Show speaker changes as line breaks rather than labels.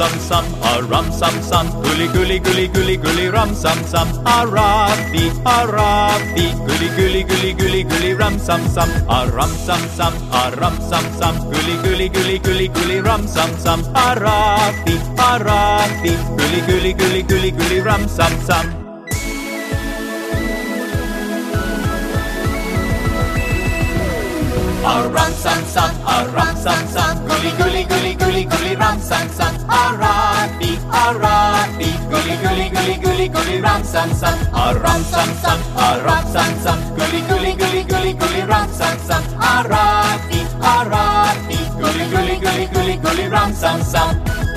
sam sam, a rum sam sam, gully gully gully gully gully rum sam sam, a rafi, a rafi, gully gully gully gully gully rum sam sam, a rum sam sam, a rum sam sam, gully gully gully gully gully rum sam sam, a rafi, a rafi, gully gully gully gully gully rum sam sam. A rum sam sam, a rum sam sam, gully gully gully gully gully rum sam sam, a rafi, a rafi, gully gully gully gully gully rum sam sam, a rum sam sam, a rum sam sam, gully gully gully gully gully rum sam sam, a rafi, a rafi, gully gully gully gully gully rum sam sam.